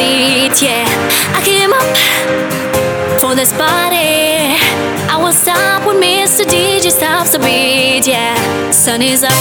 seat, yeah. I came up for this party. I won't stop when Mr. DJ stops the beat, yeah. Sun is up.